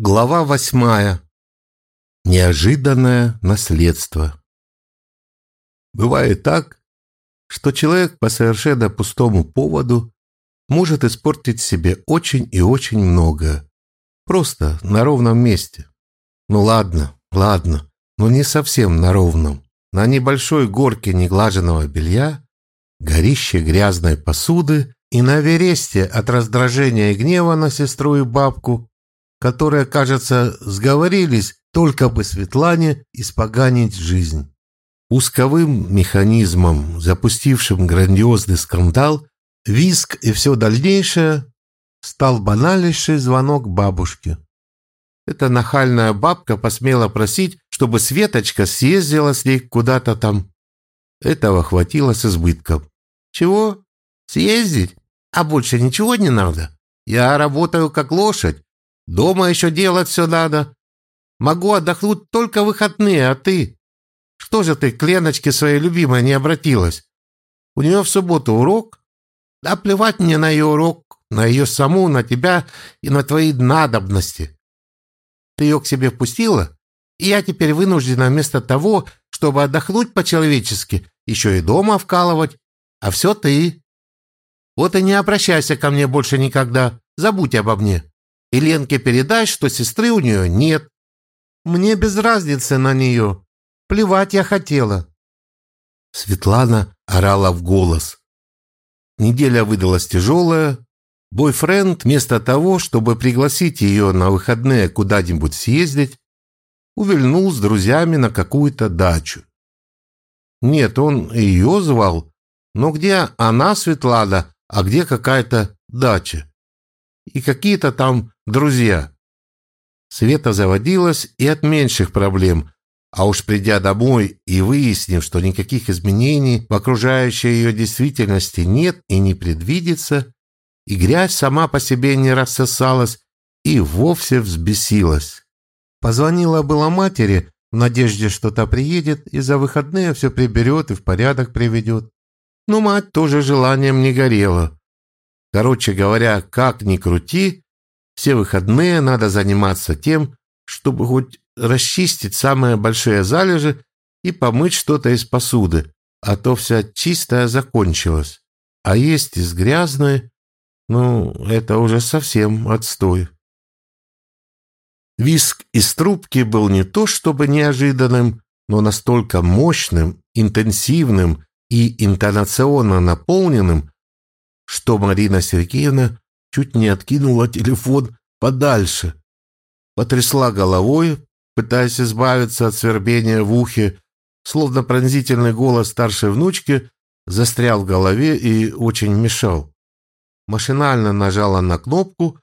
Глава восьмая. Неожиданное наследство. Бывает так, что человек по совершенно пустому поводу может испортить себе очень и очень много. Просто на ровном месте. Ну ладно, ладно, но не совсем на ровном. На небольшой горке неглаженного белья, горище грязной посуды и на вересте от раздражения и гнева на сестру и бабку которые, кажется, сговорились только бы Светлане испоганить жизнь. Узковым механизмом, запустившим грандиозный скандал, виск и все дальнейшее стал банальнейший звонок бабушке. Эта нахальная бабка посмела просить, чтобы Светочка съездила с ней куда-то там. Этого хватило с избытком. Чего? Съездить? А больше ничего не надо? Я работаю как лошадь, Дома еще делать все надо. Могу отдохнуть только выходные, а ты? Что же ты к Леночке своей любимой не обратилась? У нее в субботу урок? Да плевать мне на ее урок, на ее саму, на тебя и на твои надобности. Ты ее к себе впустила, и я теперь вынуждена вместо того, чтобы отдохнуть по-человечески, еще и дома вкалывать. А все ты. Вот и не обращайся ко мне больше никогда. Забудь обо мне. И Ленке передай, что сестры у нее нет. Мне без разницы на нее. Плевать я хотела. Светлана орала в голос. Неделя выдалась тяжелая. Бойфренд, вместо того, чтобы пригласить ее на выходные куда-нибудь съездить, увильнул с друзьями на какую-то дачу. Нет, он ее звал, но где она, Светлана, а где какая-то дача? И какие-то там друзья. Света заводилась и от меньших проблем, а уж придя домой и выяснив, что никаких изменений в окружающей ее действительности нет и не предвидится, и грязь сама по себе не рассосалась и вовсе взбесилась. Позвонила была матери в надежде, что та приедет и за выходные все приберет и в порядок приведет. Но мать тоже желанием не горела. Короче говоря, как ни крути, все выходные надо заниматься тем, чтобы хоть расчистить самые большие залежи и помыть что-то из посуды, а то вся чистая закончилась. А есть из грязной, ну, это уже совсем отстой. Виск из трубки был не то чтобы неожиданным, но настолько мощным, интенсивным и интонационно наполненным, что Марина Сергеевна чуть не откинула телефон подальше. Потрясла головой, пытаясь избавиться от свербения в ухе, словно пронзительный голос старшей внучки застрял в голове и очень мешал. Машинально нажала на кнопку,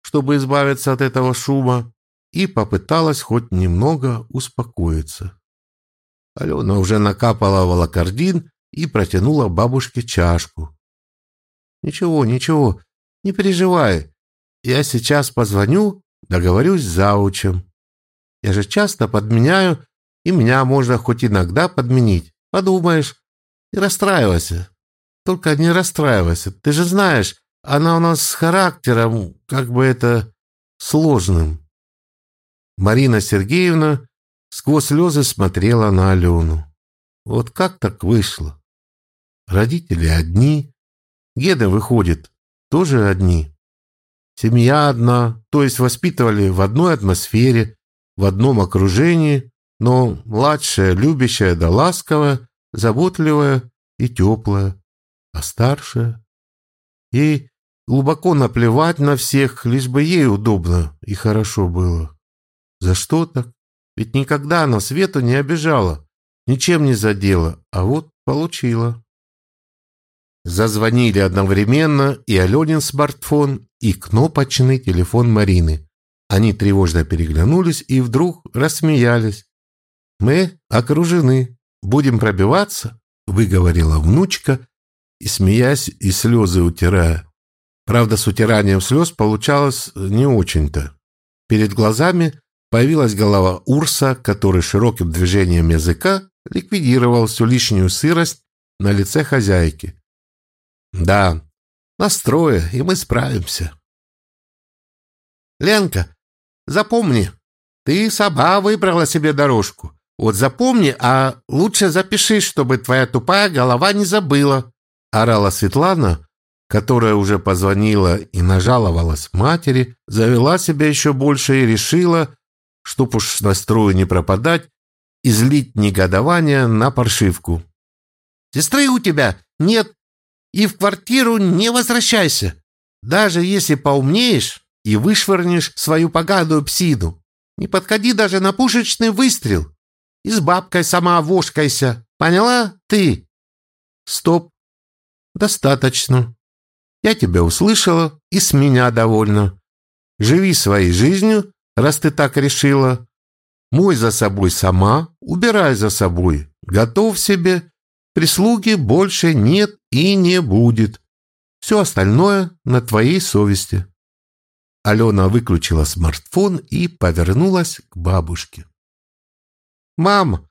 чтобы избавиться от этого шума, и попыталась хоть немного успокоиться. Алена уже накапала волокордин и протянула бабушке чашку. «Ничего, ничего, не переживай. Я сейчас позвоню, договорюсь с заучем. Я же часто подменяю, и меня можно хоть иногда подменить. Подумаешь, не расстраивайся. Только не расстраивайся. Ты же знаешь, она у нас с характером, как бы это, сложным. Марина Сергеевна сквозь слезы смотрела на Алену. Вот как так вышло? Родители одни. Геда выходит, тоже одни. Семья одна, то есть воспитывали в одной атмосфере, в одном окружении, но младшая, любящая да ласковая, заботливая и теплая, а старшая... Ей глубоко наплевать на всех, лишь бы ей удобно и хорошо было. За что так? Ведь никогда она Свету не обижала, ничем не задела, а вот получила. Зазвонили одновременно и Аленин смартфон, и кнопочный телефон Марины. Они тревожно переглянулись и вдруг рассмеялись. «Мы окружены. Будем пробиваться?» — выговорила внучка, и, смеясь, и слезы утирая. Правда, с утиранием слез получалось не очень-то. Перед глазами появилась голова Урса, который широким движением языка ликвидировал всю лишнюю сырость на лице хозяйки. Да, настрое, и мы справимся. Ленка, запомни, ты сама выбрала себе дорожку. Вот запомни, а лучше запиши, чтобы твоя тупая голова не забыла», орала Светлана, которая уже позвонила и нажаловалась матери, завела себя еще больше и решила, чтоб уж настрою не пропадать, излить негодование на паршивку. «Сестры у тебя нет, и в квартиру не возвращайся, даже если поумнеешь и вышвырнешь свою поганую псину. Не подходи даже на пушечный выстрел. И с бабкой сама вошкайся. Поняла ты? Стоп. Достаточно. Я тебя услышала и с меня довольна. Живи своей жизнью, раз ты так решила. Мой за собой сама, убирай за собой. Готов себе. Прислуги больше нет и не будет. Все остальное на твоей совести. Алена выключила смартфон и повернулась к бабушке. «Мама,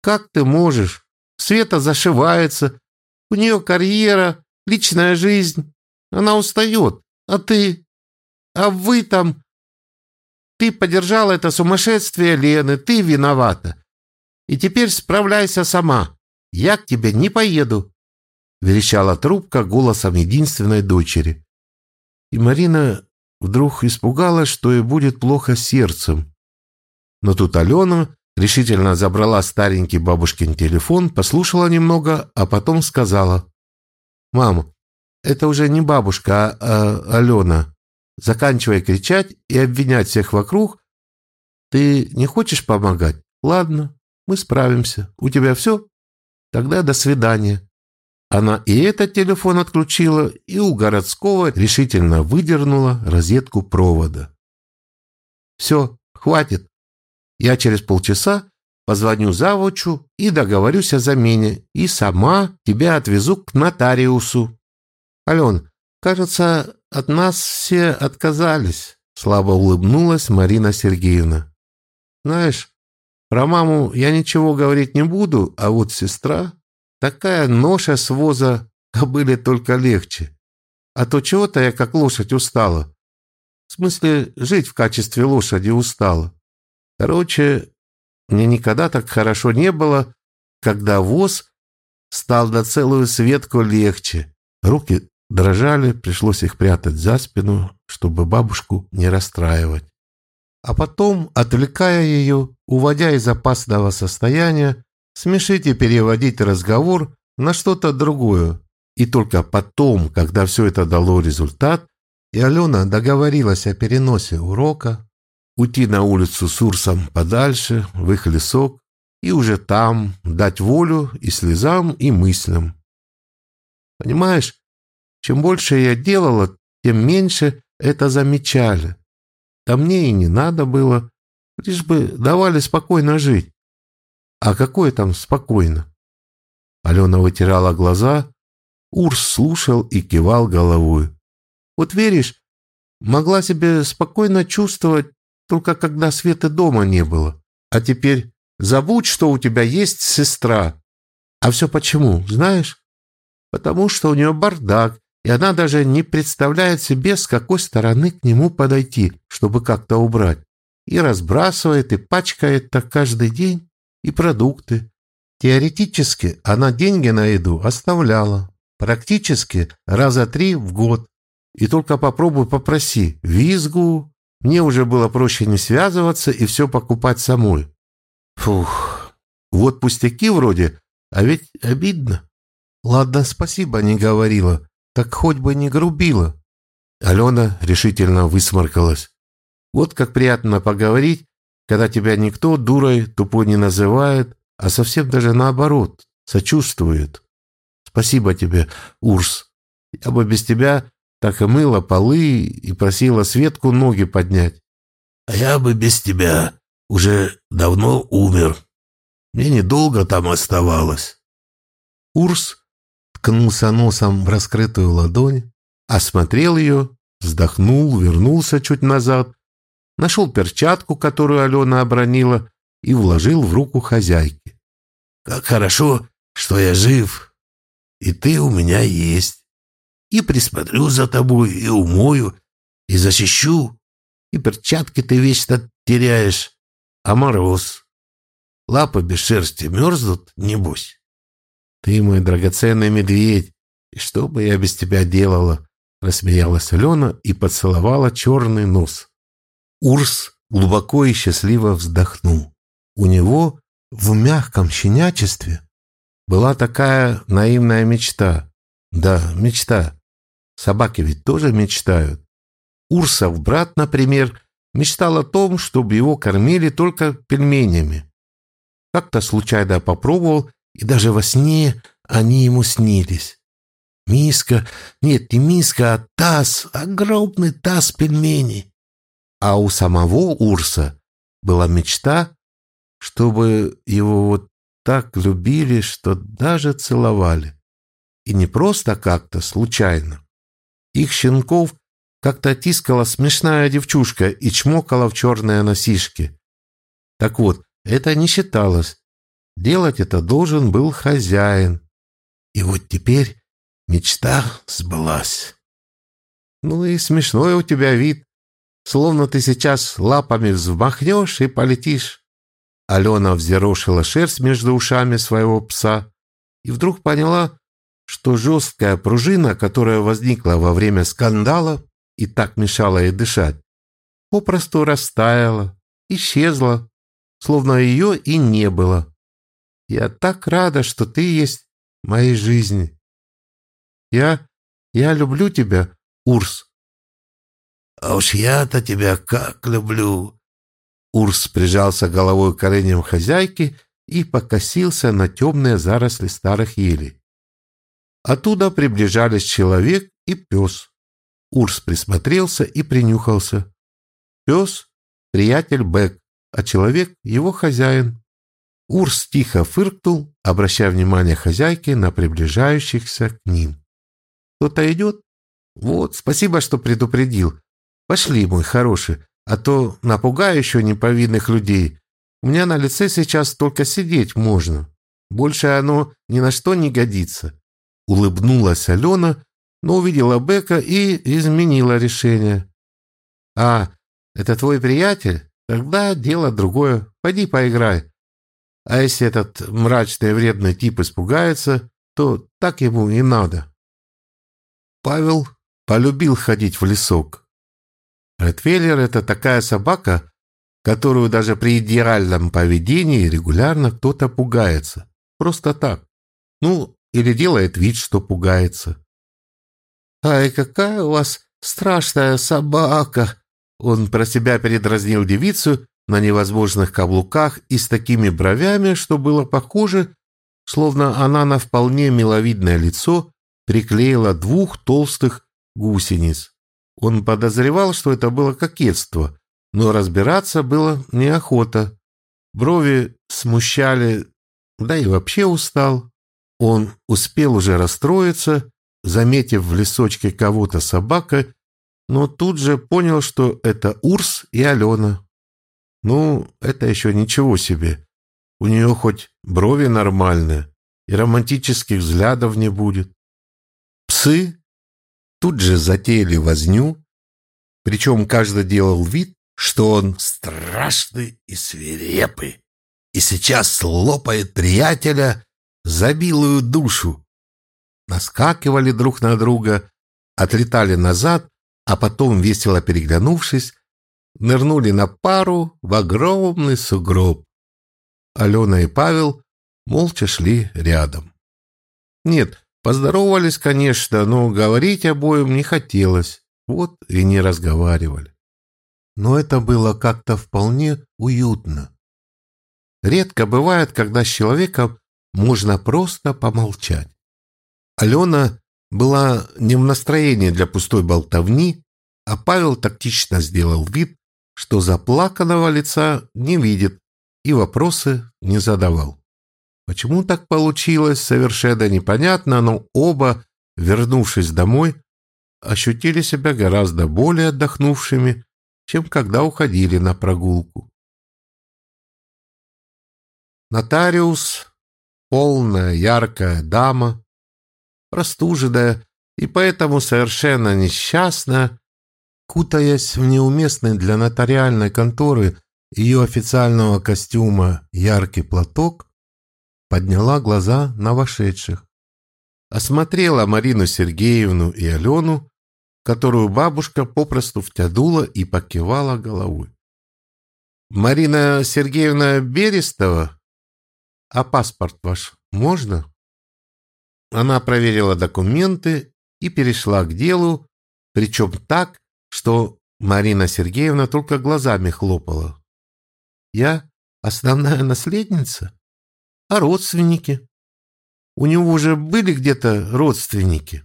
как ты можешь? Света зашивается, у нее карьера, личная жизнь. Она устает, а ты? А вы там? Ты поддержала это сумасшествие Лены, ты виновата. И теперь справляйся сама. Я к тебе не поеду», — верещала трубка голосом единственной дочери. И Марина вдруг испугалась, что ей будет плохо сердцем. Но тут Алена решительно забрала старенький бабушкин телефон, послушала немного, а потом сказала. «Мам, это уже не бабушка, а, а Алена. Заканчивай кричать и обвинять всех вокруг. Ты не хочешь помогать? Ладно, мы справимся. У тебя все? Тогда до свидания». Она и этот телефон отключила, и у городского решительно выдернула розетку провода. «Все, хватит. Я через полчаса позвоню завучу и договорюсь о замене, и сама тебя отвезу к нотариусу». «Ален, кажется, от нас все отказались», — слабо улыбнулась Марина Сергеевна. «Знаешь, про маму я ничего говорить не буду, а вот сестра Такая ноша с воза были только легче. А то чего-то я как лошадь устала. В смысле, жить в качестве лошади устала. Короче, мне никогда так хорошо не было, когда воз стал на целую светку легче. Руки дрожали, пришлось их прятать за спину, чтобы бабушку не расстраивать. А потом, отвлекая ее, уводя из опасного состояния, смешить и переводить разговор на что-то другое. И только потом, когда все это дало результат, и Алена договорилась о переносе урока, уйти на улицу с Урсом подальше, в их лесок, и уже там дать волю и слезам, и мыслям. Понимаешь, чем больше я делала, тем меньше это замечали. Да мне и не надо было, лишь бы давали спокойно жить. А какое там спокойно? Алена вытирала глаза, Урс слушал и кивал головой. Вот веришь, могла себе спокойно чувствовать, только когда Светы дома не было. А теперь забудь, что у тебя есть сестра. А все почему, знаешь? Потому что у нее бардак, и она даже не представляет себе, с какой стороны к нему подойти, чтобы как-то убрать. И разбрасывает, и пачкает так каждый день и продукты. Теоретически она деньги на еду оставляла. Практически раза три в год. И только попробуй попроси. Визгу. Мне уже было проще не связываться и все покупать самой. Фух. Вот пустяки вроде, а ведь обидно. Ладно, спасибо, не говорила. Так хоть бы не грубила. Алена решительно высморкалась. Вот как приятно поговорить, когда тебя никто дурой тупой не называет, а совсем даже наоборот, сочувствует. Спасибо тебе, Урс. Я бы без тебя так и мыла полы и просила Светку ноги поднять. А я бы без тебя уже давно умер. Мне недолго там оставалось. Урс ткнулся носом в раскрытую ладонь, осмотрел ее, вздохнул, вернулся чуть назад нашел перчатку, которую Алена обронила, и вложил в руку хозяйки. «Как хорошо, что я жив, и ты у меня есть. И присмотрю за тобой, и умою, и защищу, И перчатки ты вечно теряешь. А мороз? Лапы без шерсти мерзнут, небось. Ты мой драгоценный медведь, и что бы я без тебя делала? Рассмеялась Алена и поцеловала черный нос. Урс глубоко и счастливо вздохнул. У него в мягком щенячестве была такая наивная мечта. Да, мечта. Собаки ведь тоже мечтают. Урсов брат, например, мечтал о том, чтобы его кормили только пельменями. Как-то случайно попробовал, и даже во сне они ему снились. Миска, нет, не миска, а таз, огромный таз пельменей. А у самого Урса была мечта, чтобы его вот так любили, что даже целовали. И не просто как-то, случайно. Их щенков как-то тискала смешная девчушка и чмокала в черные носишки. Так вот, это не считалось. Делать это должен был хозяин. И вот теперь мечта сбылась. Ну и смешной у тебя вид, словно ты сейчас лапами взмахнешь и полетишь. Алена взъерошила шерсть между ушами своего пса и вдруг поняла, что жесткая пружина, которая возникла во время скандала и так мешала ей дышать, попросту растаяла, исчезла, словно ее и не было. Я так рада, что ты есть в моей жизни. Я... я люблю тебя, Урс. А уж я-то тебя как люблю. Урс прижался головой к коленям хозяйки и покосился на темные заросли старых елей. Оттуда приближались человек и пес. Урс присмотрелся и принюхался. Пес — приятель Бэк, а человек — его хозяин. Урс тихо фыркнул, обращая внимание хозяйки на приближающихся к ним. «Кто-то идет? Вот, спасибо, что предупредил. Пошли, мой хороший, а то напугаю еще неповинных людей. У меня на лице сейчас только сидеть можно. Больше оно ни на что не годится». Улыбнулась Алена, но увидела Бека и изменила решение. «А, это твой приятель? Тогда дело другое. Пойди поиграй. А если этот мрачный вредный тип испугается, то так ему и надо. Павел полюбил ходить в лесок. Ротвейлер — это такая собака, которую даже при идеальном поведении регулярно кто-то пугается. Просто так. Ну, или делает вид, что пугается. «Ай, какая у вас страшная собака!» Он про себя передразнил девицу на невозможных каблуках и с такими бровями, что было похоже, словно она на вполне миловидное лицо приклеила двух толстых гусениц. Он подозревал, что это было кокетство, но разбираться было неохота. Брови смущали, да и вообще устал. Он успел уже расстроиться, заметив в лесочке кого-то собака, но тут же понял, что это Урс и Алена. Ну, это еще ничего себе. У нее хоть брови нормальные, и романтических взглядов не будет. Псы тут же затеяли возню, причем каждый делал вид, что он страшный и свирепый, и сейчас лопает приятеля за милую душу. Наскакивали друг на друга, отлетали назад, а потом, весело переглянувшись, нырнули на пару в огромный сугроб. Алена и Павел молча шли рядом. Нет, поздоровались, конечно, но говорить обоим не хотелось. Вот и не разговаривали. Но это было как-то вполне уютно. Редко бывает, когда с человеком можно просто помолчать. Алена была не в настроении для пустой болтовни, а Павел тактично сделал вид, что заплаканного лица не видит и вопросы не задавал. Почему так получилось, совершенно непонятно, но оба, вернувшись домой, ощутили себя гораздо более отдохнувшими, чем когда уходили на прогулку. Нотариус, полная, яркая дама, простуженная и поэтому совершенно несчастная, кутаясь в неуместный для нотариальной конторы ее официального костюма яркий платок, подняла глаза на вошедших. Осмотрела Марину Сергеевну и Алену, которую бабушка попросту втянула и покивала головой. «Марина Сергеевна Берестова? А паспорт ваш можно?» Она проверила документы и перешла к делу, причем так, что Марина Сергеевна только глазами хлопала. «Я основная наследница? А родственники? У него уже были где-то родственники?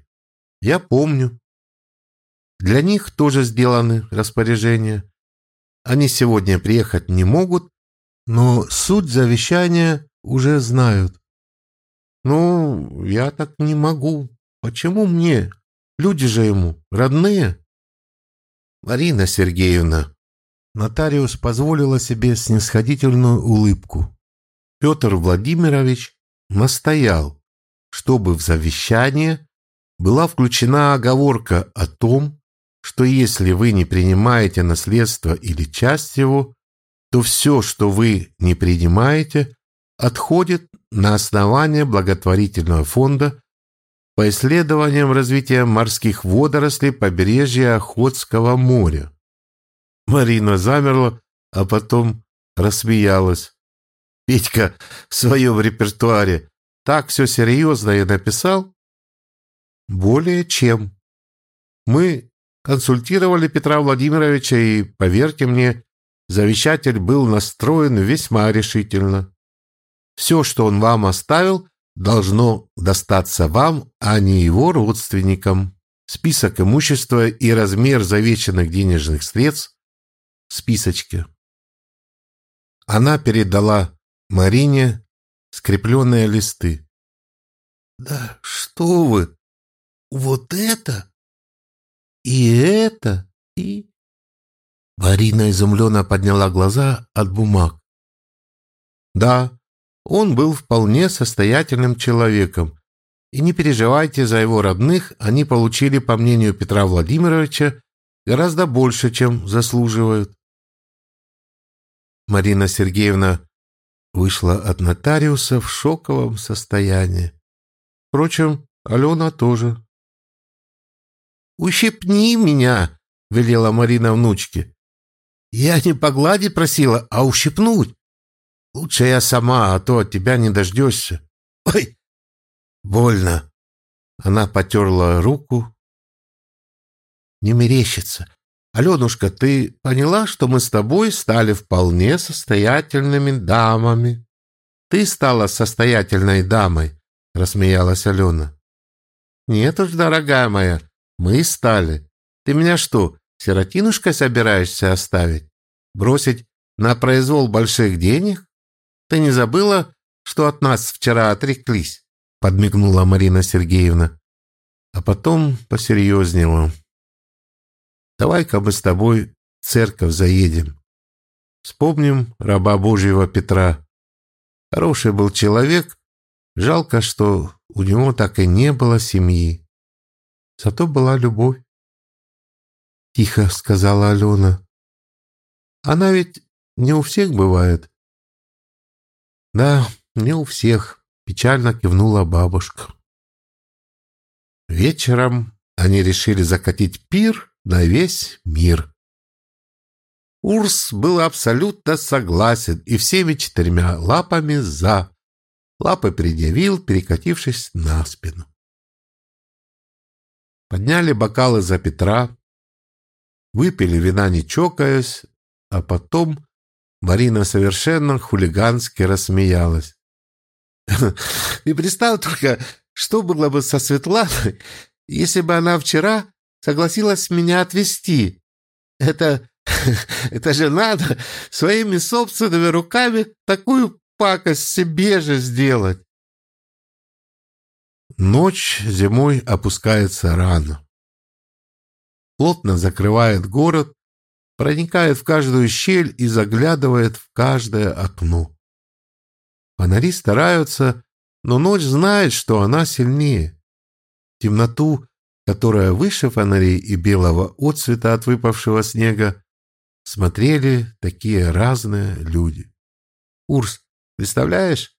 Я помню. Для них тоже сделаны распоряжения. Они сегодня приехать не могут, но суть завещания уже знают. Ну, я так не могу. Почему мне? Люди же ему родные. Марина Сергеевна. Нотариус позволила себе снисходительную улыбку. Петр Владимирович настоял, чтобы в завещание была включена оговорка о том, что если вы не принимаете наследство или часть его, то все, что вы не принимаете, отходит на основание благотворительного фонда по исследованиям развития морских водорослей побережья Охотского моря. Марина замерла, а потом рассмеялась. Петька в своем репертуаре так все серьезно и написал? Более чем. Мы консультировали Петра Владимировича, и, поверьте мне, завещатель был настроен весьма решительно. Все, что он вам оставил, должно достаться вам, а не его родственникам. Список имущества и размер завещанных денежных средств в списочке. Она передала Марине скрепленные листы. «Да что вы! Вот это!» И это, и... Марина изумленно подняла глаза от бумаг. Да, он был вполне состоятельным человеком. И не переживайте за его родных, они получили, по мнению Петра Владимировича, гораздо больше, чем заслуживают. Марина Сергеевна вышла от нотариуса в шоковом состоянии. Впрочем, Алена тоже. «Ущипни меня!» — велела Марина внучке. «Я не погладить просила, а ущипнуть. Лучше я сама, а то от тебя не дождешься. Ой, больно!» Она потерла руку. «Не мерещится. Аленушка, ты поняла, что мы с тобой стали вполне состоятельными дамами?» «Ты стала состоятельной дамой», — рассмеялась Алена. «Нет уж, дорогая моя, мы стали. Ты меня что, сиротинушкой собираешься оставить? Бросить на произвол больших денег? Ты не забыла, что от нас вчера отреклись?» Подмигнула Марина Сергеевна. А потом посерьезнела. «Давай-ка мы с тобой в церковь заедем. Вспомним раба Божьего Петра. Хороший был человек, жалко, что у него так и не было семьи. Зато была любовь. Тихо сказала Алена. Она ведь не у всех бывает. Да, не у всех, печально кивнула бабушка. Вечером они решили закатить пир на весь мир. Урс был абсолютно согласен и всеми четырьмя лапами за. Лапы предъявил, перекатившись на спину. Подняли бокалы за Петра, выпили вина не чокаясь, а потом Марина совершенно хулигански рассмеялась. И представь только, что было бы со Светланой, если бы она вчера согласилась меня отвезти. Это, это же надо своими собственными руками такую пакость себе же сделать. Ночь зимой опускается рано. Плотно закрывает город, проникает в каждую щель и заглядывает в каждое окно. Фонари стараются, но ночь знает, что она сильнее. Темноту, которая выше фонарей и белого отцвета от выпавшего снега, смотрели такие разные люди. Урс, представляешь?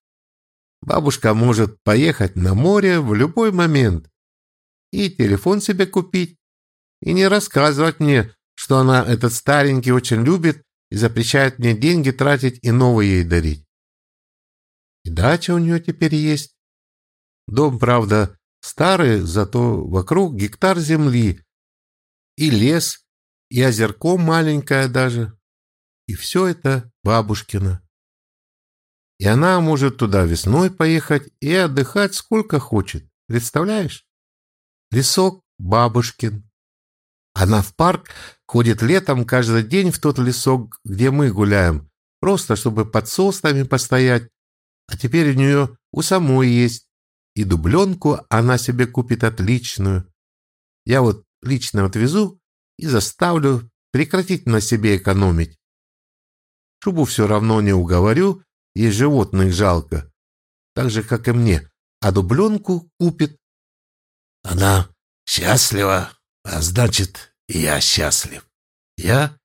Бабушка может поехать на море в любой момент и телефон себе купить, и не рассказывать мне, что она этот старенький очень любит и запрещает мне деньги тратить и новый ей дарить. И дача у нее теперь есть. Дом, правда, старый, зато вокруг гектар земли, и лес, и озерко маленькое даже. И все это бабушкина. И она может туда весной поехать и отдыхать сколько хочет. Представляешь? Лесок бабушкин. Она в парк ходит летом каждый день в тот лесок, где мы гуляем, просто чтобы под соснами постоять. А теперь у нее у самой есть. И дубленку она себе купит отличную. Я вот лично отвезу и заставлю прекратить на себе экономить. Шубу все равно не уговорю, ей животных жалко. Так же, как и мне. А дубленку купит. Она счастлива, а значит, я счастлив. Я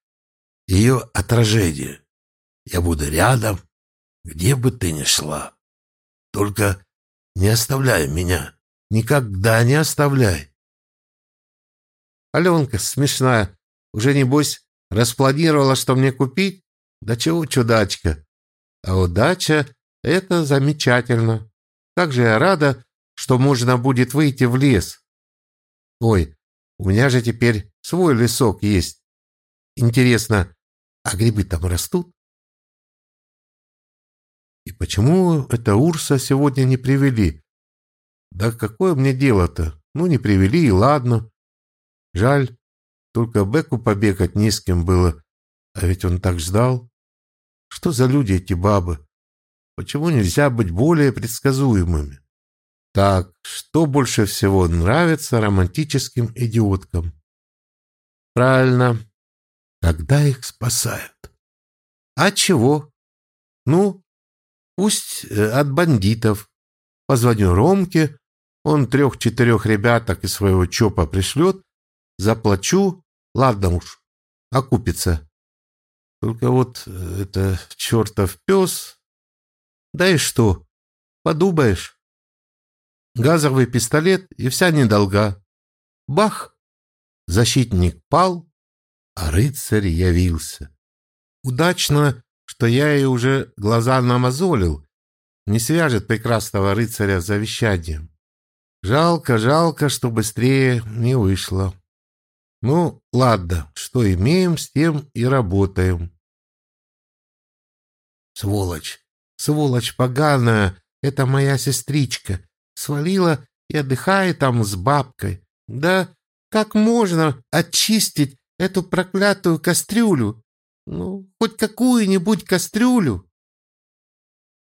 ее отражение. Я буду рядом, где бы ты ни шла. Только не оставляй меня. Никогда не оставляй. Аленка смешная. Уже, небось, распланировала, что мне купить? Да чего чудачка. А удача — это замечательно. Как же я рада, что можно будет выйти в лес. Ой, у меня же теперь свой лесок есть. Интересно, а грибы там растут? И почему это Урса сегодня не привели? Да какое мне дело-то? Ну, не привели, и ладно. Жаль, только Беку побегать не с кем было. А ведь он так ждал. Что за люди эти бабы? Почему нельзя быть более предсказуемыми? Так, что больше всего нравится романтическим идиоткам? Правильно, когда их спасают. А чего? Ну, пусть э, от бандитов. Позвоню Ромке, он трех-четырех ребяток из своего ЧОПа пришлет, заплачу, ладно уж, окупится. Только вот э, это чертов пес. Да и что, подумаешь газовый пистолет и вся недолга. Бах! Защитник пал, а рыцарь явился. Удачно, что я ей уже глаза намазолил. Не свяжет прекрасного рыцаря завещанием. Жалко, жалко, что быстрее не вышло. Ну, ладно, что имеем, с тем и работаем. Сволочь, сволочь поганая, это моя сестричка свалила и отдыхает там с бабкой. Да как можно очистить эту проклятую кастрюлю? Ну, хоть какую-нибудь кастрюлю.